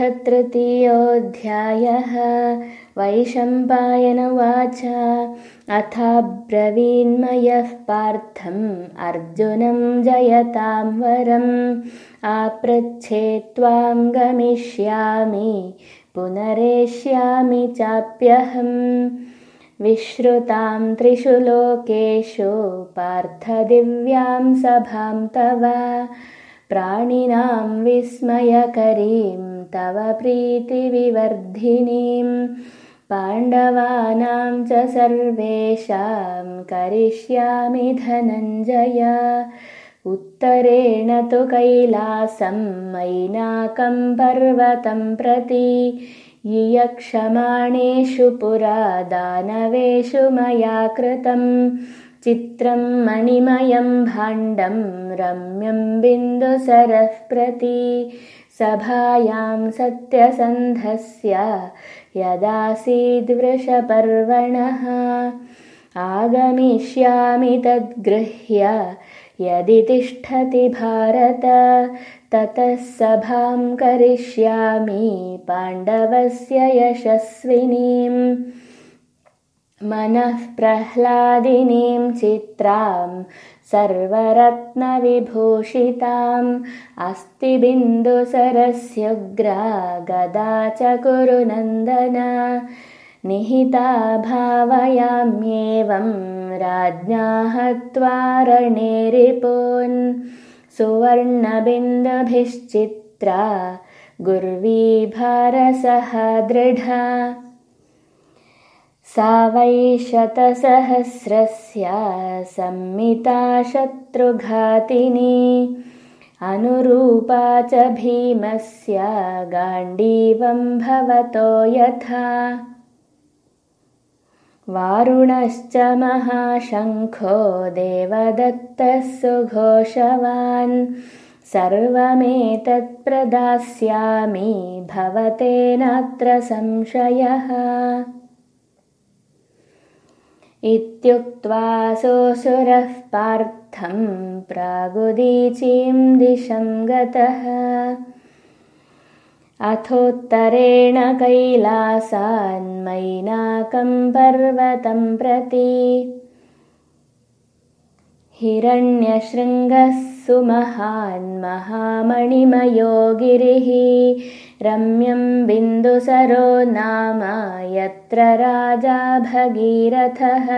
तृतीयोऽध्यायः वैशम्पायनवाच। अथाब्रवीन्मयः पार्थम् अर्जुनं जयतां वरम् आपृच्छे त्वां गमिष्यामि पुनरेष्यामि चाप्यहम्। विश्रुतां त्रिषु लोकेषु पार्थदिव्यां सभां तव प्राणिनां विस्मयकरीं तव प्रीतिविवर्धिनीं पाण्डवानां च सर्वेषां करिष्यामि धनञ्जय। उत्तरेण तु कैलासं मैनाकं पर्वतं प्रति यियक्षमाणेषु पुरा दानवेषु मया कृतम् चित्रं मणिमयं भाण्डं रम्यं बिन्दुसरः प्रति सभायां सत्यसन्धस्य यदासीद्वृषपर्वणः। आगमिष्यामि तद्गृह्य यदि तिष्ठति भारत ततः सभां करिष्यामि पाण्डवस्य यशस्विनीम् मनः प्रह्लादिनीं चित्रां सर्वरत्नविभूषिताम् अस्ति बिन्दुसरस्युग्रा गदा च कुरु नन्दन निहिता भावयाम्येवं राज्ञाः त्वारणे रिपून् सुवर्णबिन्दुभिश्चित्रा गुर्वी भारसः दृढा सा वै शतसहस्रस्य संमिता शत्रुघातिनी अनुरूपा च भीमस्य गाण्डीवं भवतो यथा। वारुणश्च महाशङ्खो देवदत्तः सुघोषवान् सर्वमेतत्प्रदास्यामि भवतेनात्र संशयः इत्युक्त्वा सोऽसुरः पार्थं प्रागुदीचीं दिशं गतः। अथोत्तरेण कैलासान्मैनाकं पर्वतं प्रति। हिरण्यशृङ्गः सुमहान्महामणिमयो गिरिः रम्यं बिन्दुसरो नाम यत्र राजा भगीरथः